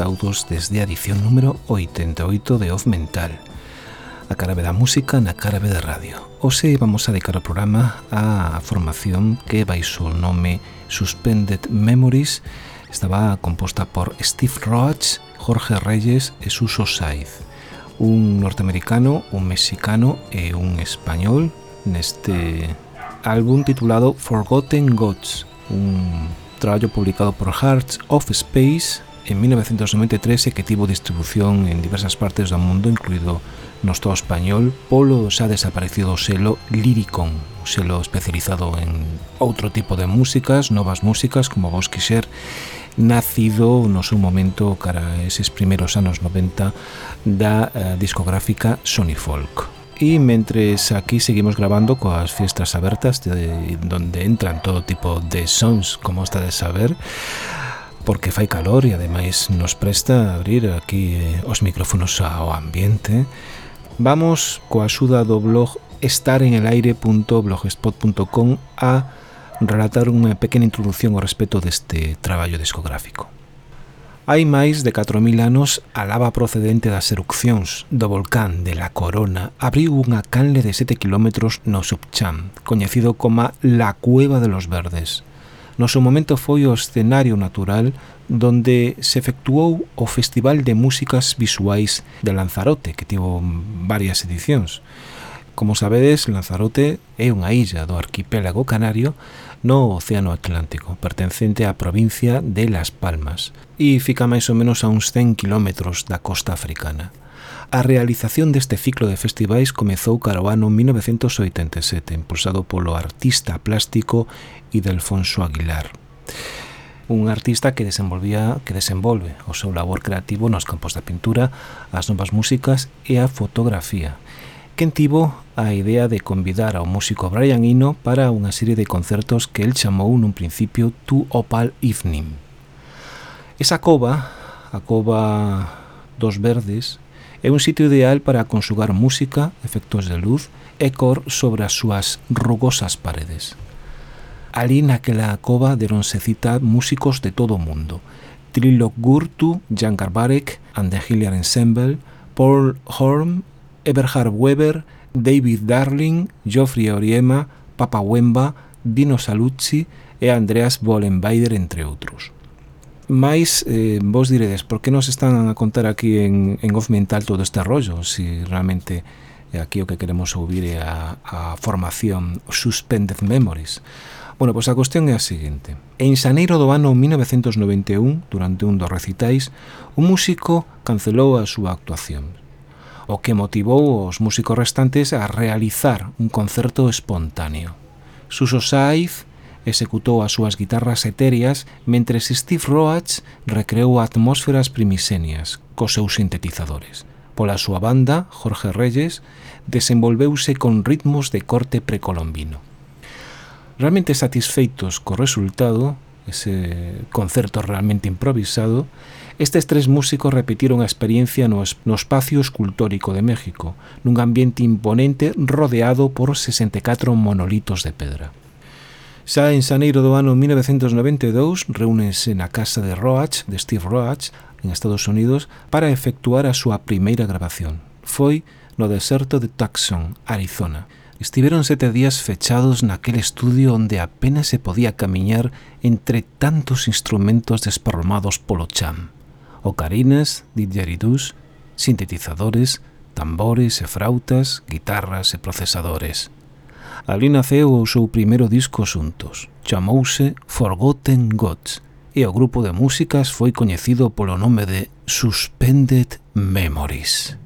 saudos desde a edición número 88 de Off Mental a carabe da música na carabe da radio. Ose vamos a dedicar o programa á formación que baixo o nome Suspended Memories estaba composta por Steve Roach, Jorge Reyes e Suso Saiz. Un norteamericano, un mexicano e un español neste álbum titulado Forgotten Gods, un traballo publicado por Hearts of Space en 1993 e que tivo distribución en diversas partes do mundo, incluído no Estado español, polo xa desaparecido selo Lyricon, un selo especializado en outro tipo de músicas, novas músicas, como vos quixer, nacido no seu momento cara a eses primeiros anos 90 da eh, discográfica Sony Folk. E mentres aquí seguimos grabando coas fiestas abertas de, donde entran todo tipo de sons, como está de saber, porque fai calor e ademais nos presta abrir aquí eh, os micrófonos ao ambiente. Vamos coa axuda do blog estarenelaire.blogspot.com a relatar unha pequena introdución ao respecto deste traballo discográfico. Hai máis de 4.000 anos, a lava procedente das erupcións do volcán de La Corona abriu unha canle de 7 km no Subcham, coñecido como la Cueva de los Verdes, No seu momento foi o escenario natural donde se efectuou o Festival de Músicas Visuais de Lanzarote, que tivo varias edicións. Como sabedes, Lanzarote é unha illa do arquipélago canario no Océano Atlántico, pertencente á provincia de Las Palmas, e fica máis ou menos a uns 100 km da costa africana. A realización deste ciclo de festivais comezou caro ano 1987, impulsado polo artista plástico Idelfonso Aguilar un artista que desenvolvía que desenvolve o seu labor creativo nos campos da pintura, as novas músicas e a fotografía. Quen tivo a idea de convidar ao músico Brian Eno para unha serie de concertos que el chamou nun principio Tu Opal Evening. Esa cova, a cova dos verdes, é un sitio ideal para consugar música, efectos de luz e cor sobre as súas rugosas paredes. Ali naquela cova deronse cita músicos de todo mundo. Trilok Gurtu, Jan Garbarek and the Hilliard Ensemble, Paul Horn Eberhard Weber, David Darling, Geoffrey Oriema, Papa Wemba, Dino Saluzzi e Andreas Bollenbeider, entre outros. Mais, eh, vos diredes, por que nos están a contar aquí en, en Off Mental todo este rollo? Si realmente aquí o que queremos ouvir é a, a formación Suspended Memories. Bueno, pois pues a cuestión é a seguinte. En xaneiro do ano 1991, durante un dos recitais, un músico cancelou a súa actuación, o que motivou os músicos restantes a realizar un concerto espontáneo. Suso Saiz executou as súas guitarras etéreas mentre Steve Roach recreou atmósferas primisenias cos seus sintetizadores. Pola súa banda, Jorge Reyes desenvolveuse con ritmos de corte precolombino. Realmente satisfeitos co resultado, ese concerto realmente improvisado, estes tres músicos repetiron a experiencia no, no espacio escultórico de México, nun ambiente imponente rodeado por 64 monolitos de pedra. Xa en xaneiro do ano 1992 reúnense na casa de Roach, de Steve Roach, en Estados Unidos, para efectuar a súa primeira grabación. Foi no deserto de Tucson, Arizona. Estiveron sete días fechados naquel estudio onde apenas se podía camiñar entre tantos instrumentos desparramados polo cham. Ocarinas, didgeridús, sintetizadores, tambores e frautas, guitarras e procesadores. Ali naceu o seu primeiro disco xuntos. Chamouse Forgotten Gods e o grupo de músicas foi coñecido polo nome de Suspended Memories.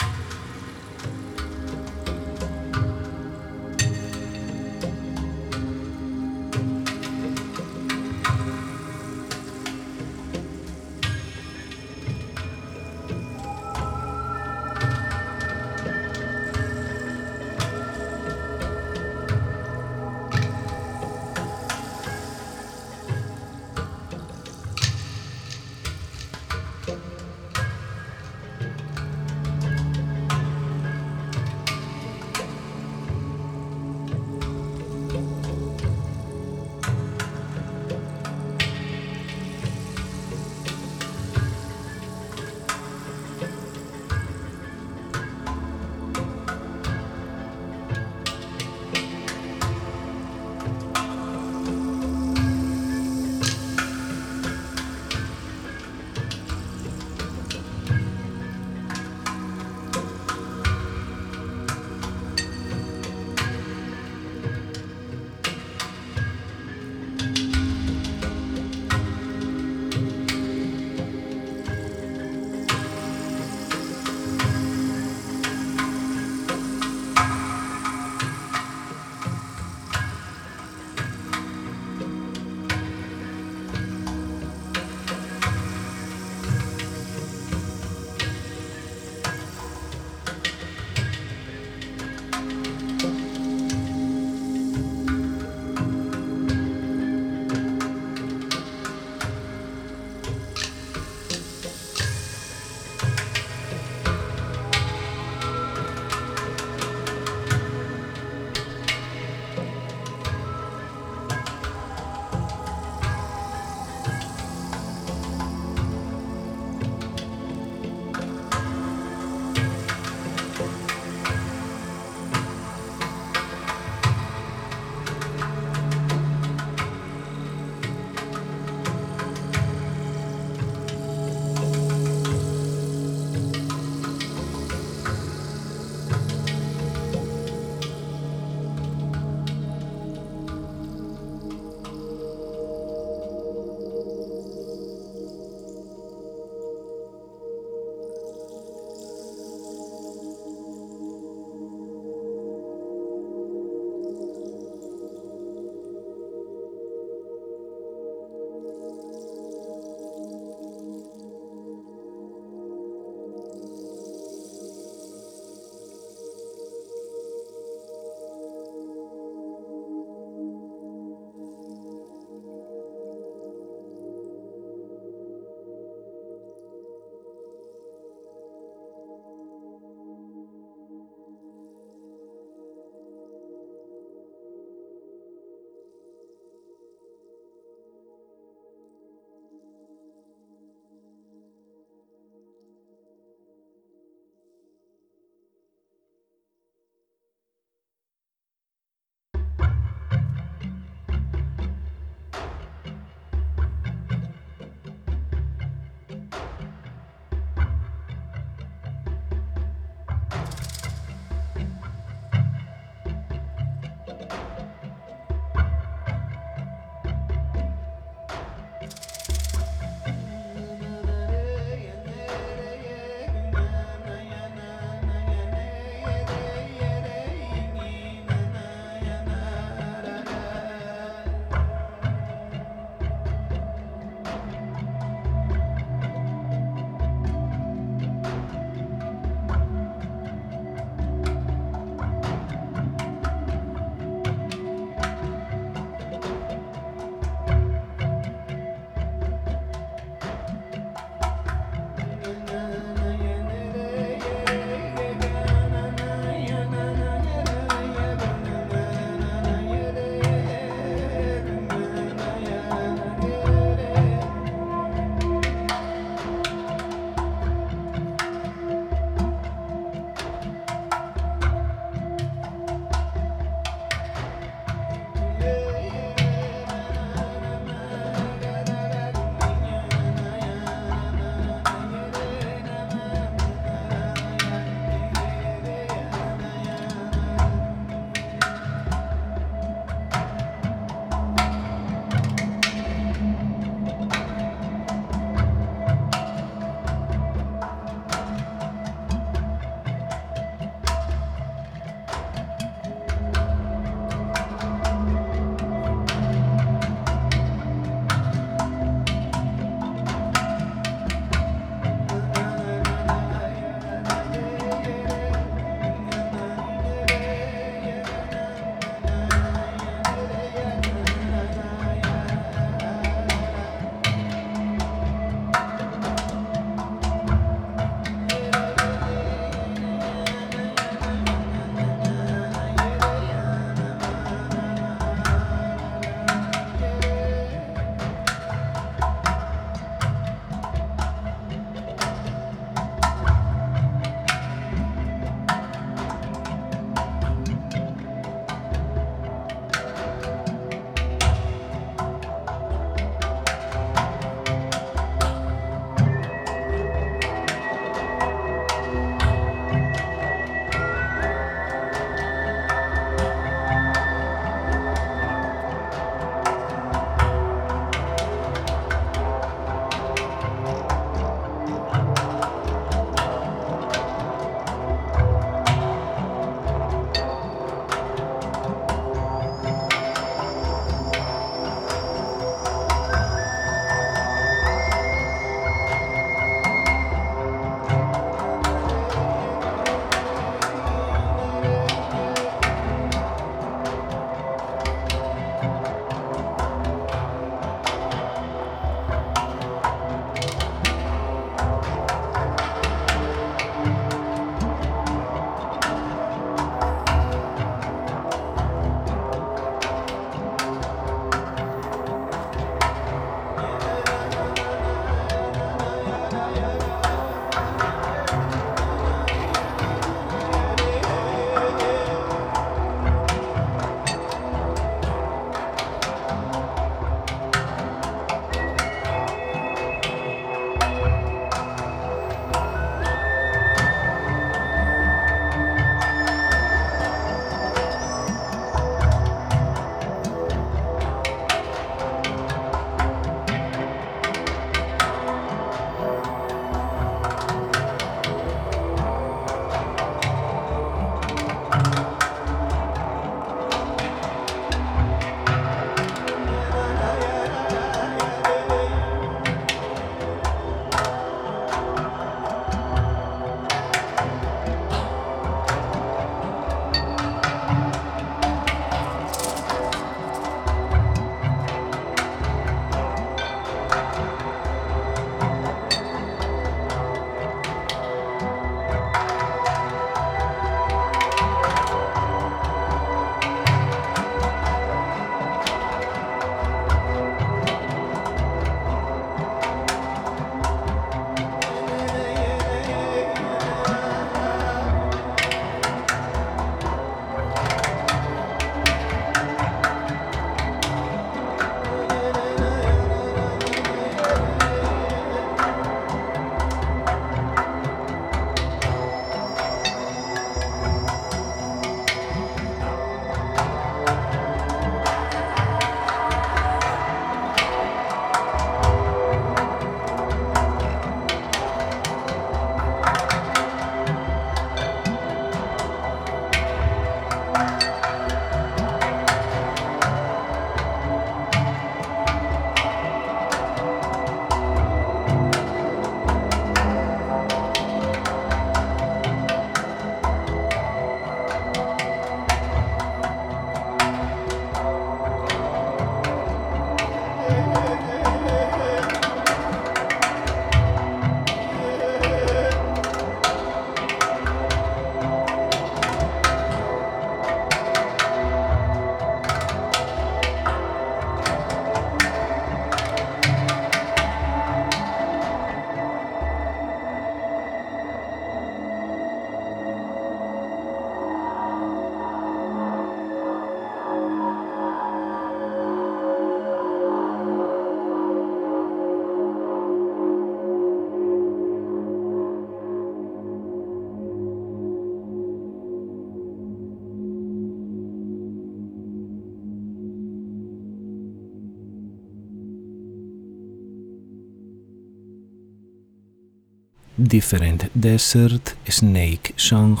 Different Desert Snake Song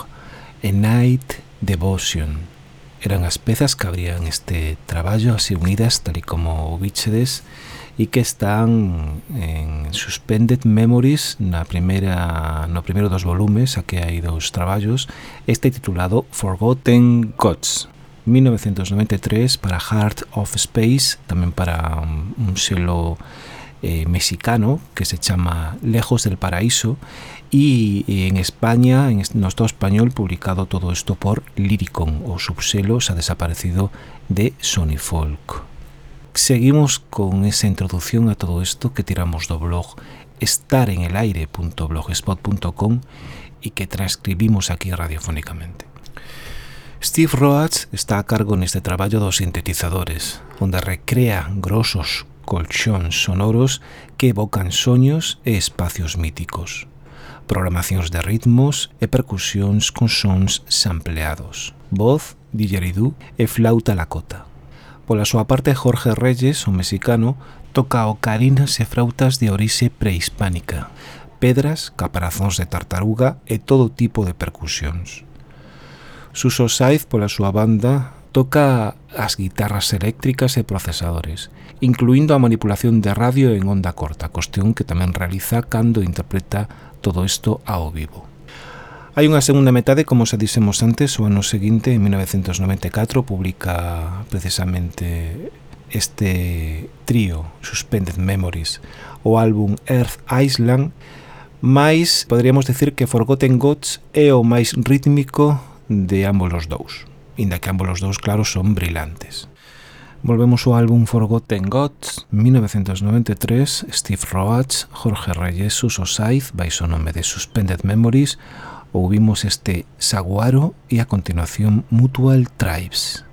e Night Devotion. Eran as pezas que abrían este traballo así unidas, tal e como o bichedes, e que están en Suspended Memories na primeira, no primeiro dos volumes, a que hai dous traballos, este titulado Forgotten Gods. 1993 para Heart of Space, tamén para un selo eh, mexicano que se chama Lejos del Paraíso y en España, en no Estado español, publicado todo esto por Lyricon, o subselo se ha desaparecido de Sony Folk. Seguimos con esa introducción a todo esto que tiramos do blog estarenelaire.blogspot.com y que transcribimos aquí radiofónicamente. Steve Roach está a cargo neste traballo dos sintetizadores, onde recrea grosos colchóns sonoros que evocan soños e espacios míticos, programacións de ritmos e percusións con sons sampleados, voz, dilleridú e flauta lacota. Pola súa parte, Jorge Reyes, o mexicano, toca ocarinas e frautas de orixe prehispánica, pedras, caparazóns de tartaruga e todo tipo de percusións. Suso Saiz, pola súa banda, toca as guitarras eléctricas e procesadores incluindo a manipulación de radio en onda corta, cuestión que tamén realiza cando interpreta todo isto ao vivo. Hai unha segunda metade, como se dixemos antes, o ano seguinte, en 1994, publica precisamente este trío, Suspended Memories, o álbum Earth Island, máis poderíamos decir que Forgotten Gods é o máis rítmico de ambos os dous, inda que ambos os dous, claro, son brillantes. Volvemos ao álbum Forgotten Gods, 1993, Steve Roach, Jorge Reyes, Suso Saiz, baixo nome de Suspended Memories, ouvimos este Saguaro e a continuación Mutual Tribes.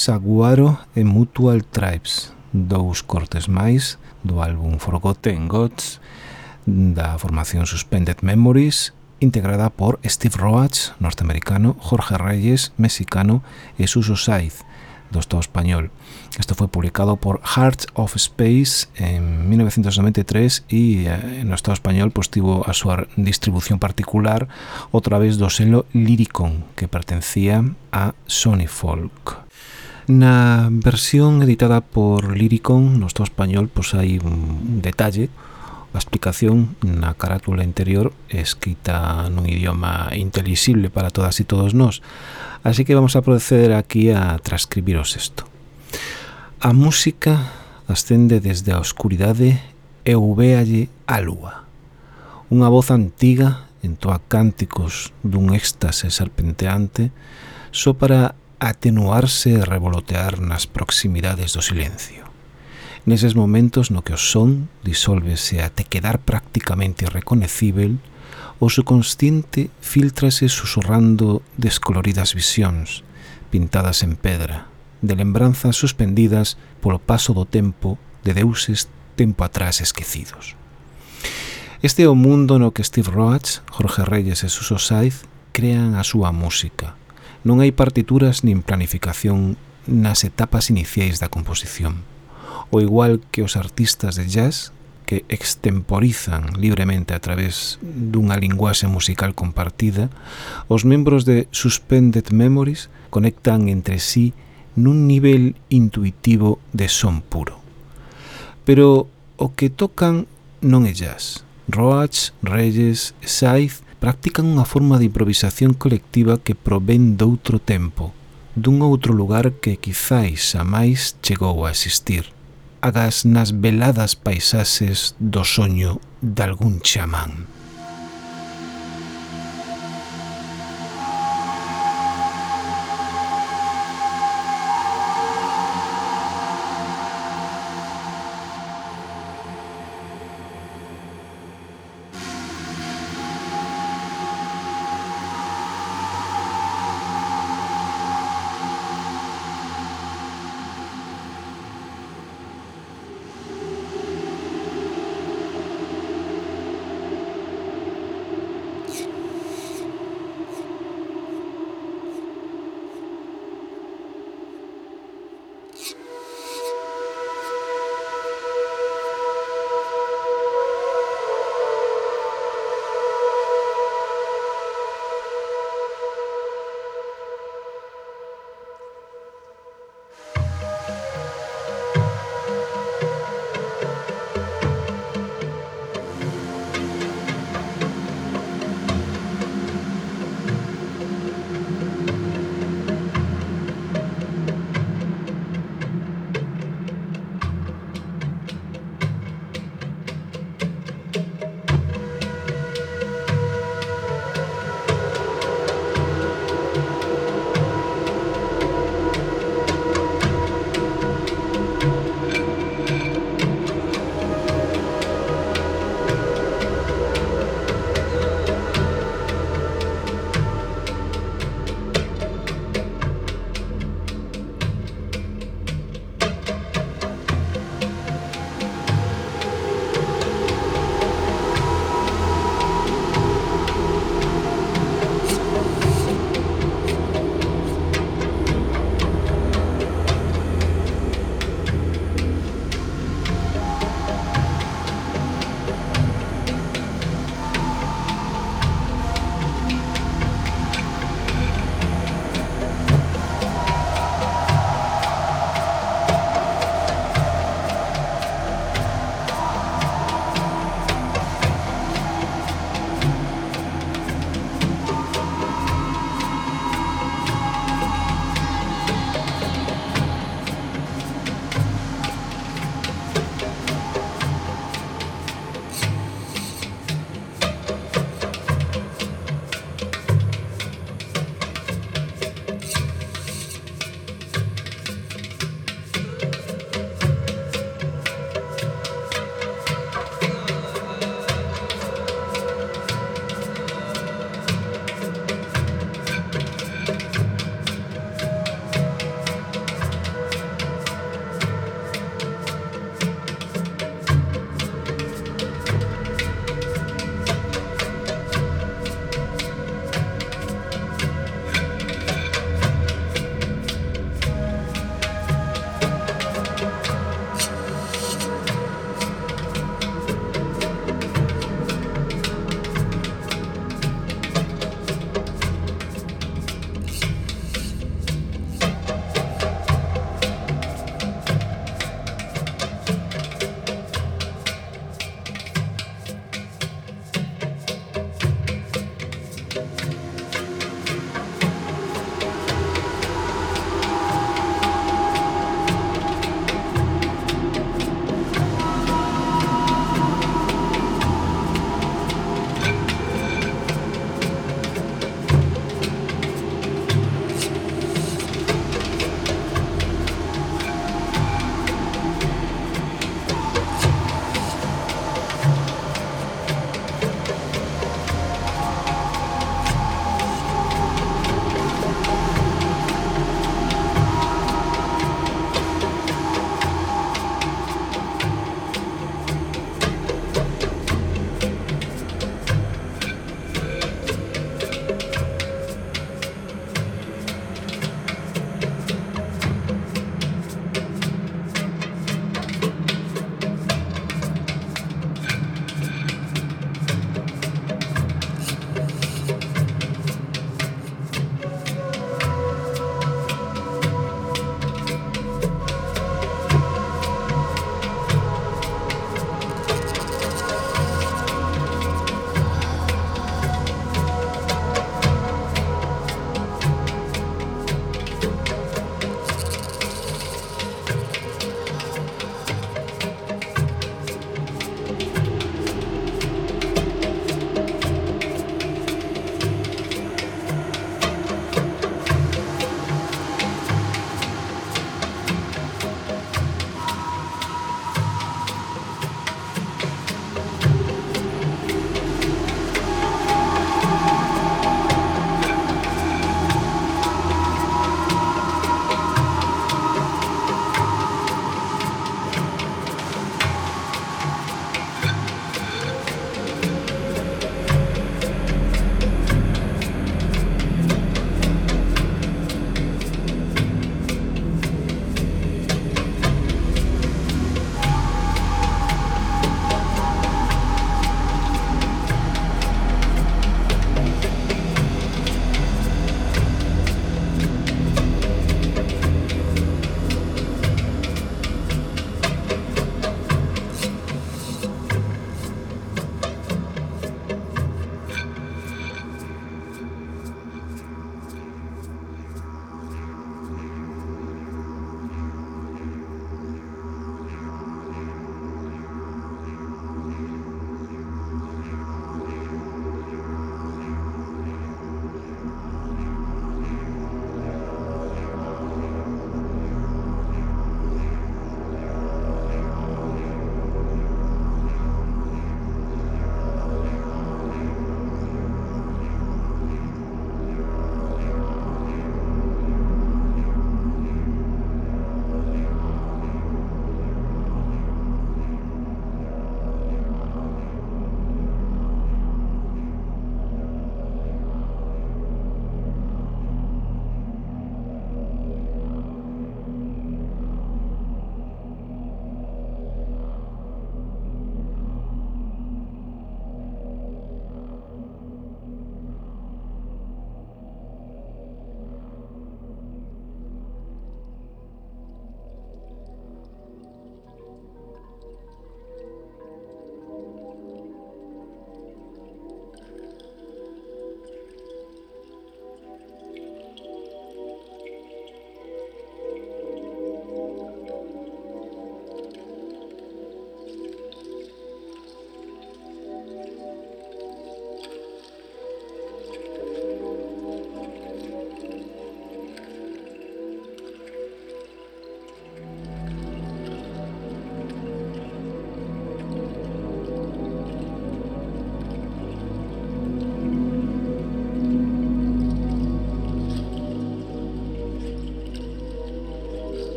Saguaro e Mutual Tribes, dous cortes máis do álbum Forgotten Gods da formación Suspended Memories integrada por Steve Roach, norteamericano, Jorge Reyes, mexicano e Suso Saiz, do Estado español. Isto foi publicado por Hearts of Space en 1993 e eh, no Estado español pues tivo a súa distribución particular outra vez do selo Lyricon que pertencía a Sony Folk. Na versión editada por Lyricon, no Estado español, pois pues, hai un detalle, a explicación na carátula interior escrita nun idioma intelixible para todas e todos nós. Así que vamos a proceder aquí a transcribiros isto. A música ascende desde a oscuridade e o a lúa. Unha voz antiga entoa cánticos dun éxtase serpenteante só para atenuarse e revolotear nas proximidades do silencio. Neses momentos no que o son disolvese até quedar prácticamente irreconecível, o subconsciente filtrase susurrando descoloridas visións, pintadas en pedra, de lembranzas suspendidas polo paso do tempo de deuses tempo atrás esquecidos. Este é o mundo no que Steve Roach, Jorge Reyes e Suso Saiz crean a súa música, non hai partituras nin planificación nas etapas iniciais da composición, o igual que os artistas de jazz que extemporizan libremente a través dunha linguaxe musical compartida, os membros de Suspended Memories conectan entre sí nun nivel intuitivo de son puro. Pero o que tocan non é jazz. Roach, Reyes, Saiz practican unha forma de improvisación colectiva que provén doutro tempo, dun outro lugar que quizáis a máis chegou a existir, agas nas veladas paisaxes do soño dalgún chamán.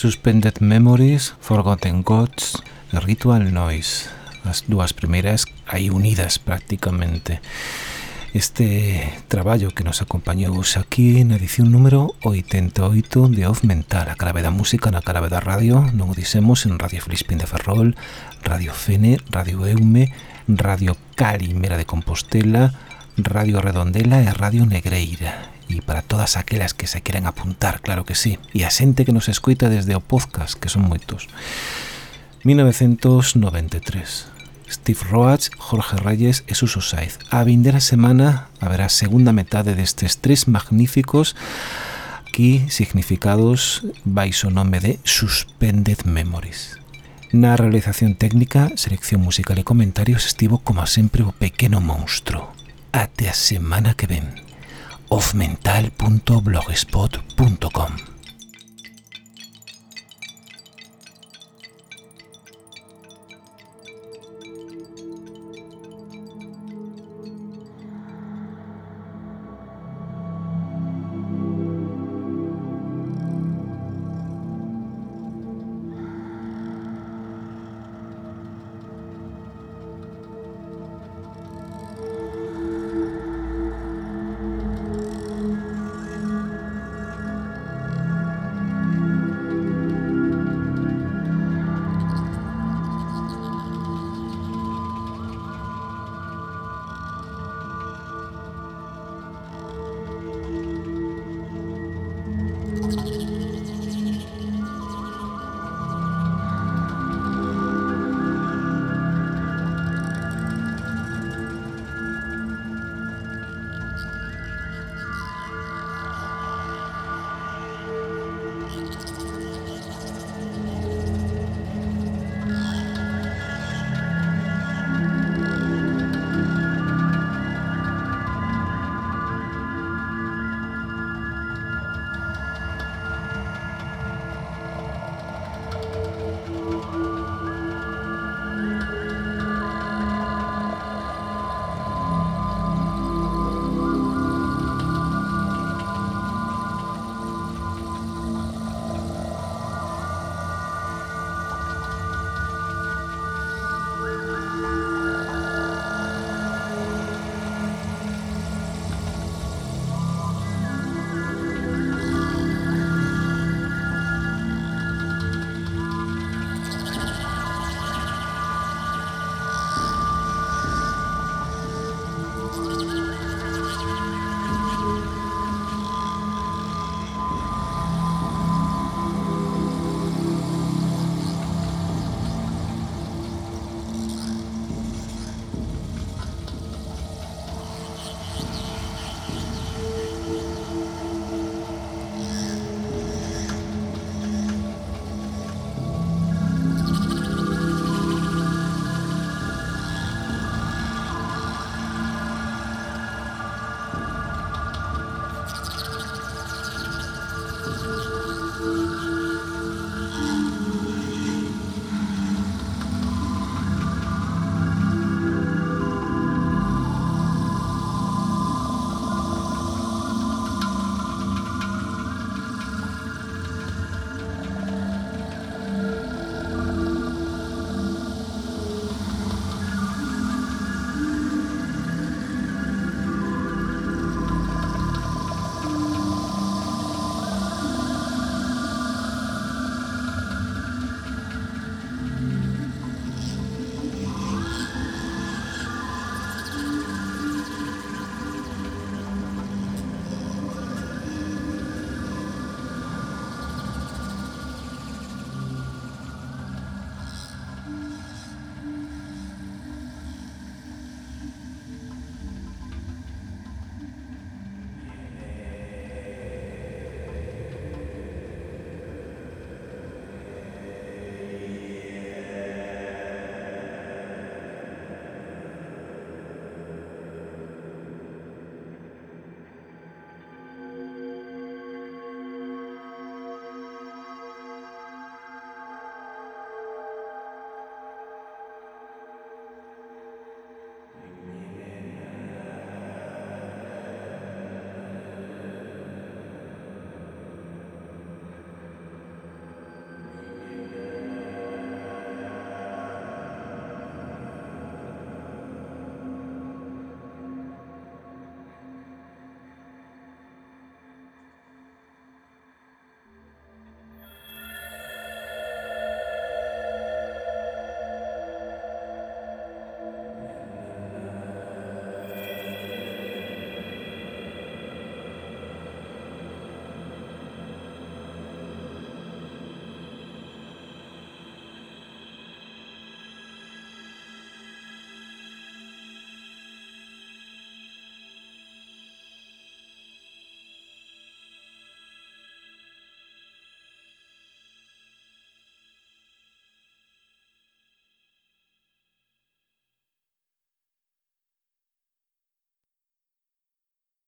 Suspended Memories, Forgotten Gods e Ritual Noise. As dúas primeiras aí unidas prácticamente. Este traballo que nos acompañou aquí na edición número 88 de Off Mental, a clave da música na clave da radio, non o dixemos en Radio Flispín de Ferrol, Radio Fene, Radio Eume, Radio Calimera de Compostela, Radio Redondela e Radio Negreira e para todas aquelas que se queren apuntar, claro que sí, e a xente que nos escoita desde o podcast, que son moitos. 1993. Steve Roach, Jorge Reyes e Suso Saiz. A vindera semana haberá segunda metade destes tres magníficos aquí significados baixo nome de Suspended Memories. Na realización técnica, selección musical e comentarios estivo como sempre o pequeno monstro. Até a semana que ven. ofmental.blogspot.com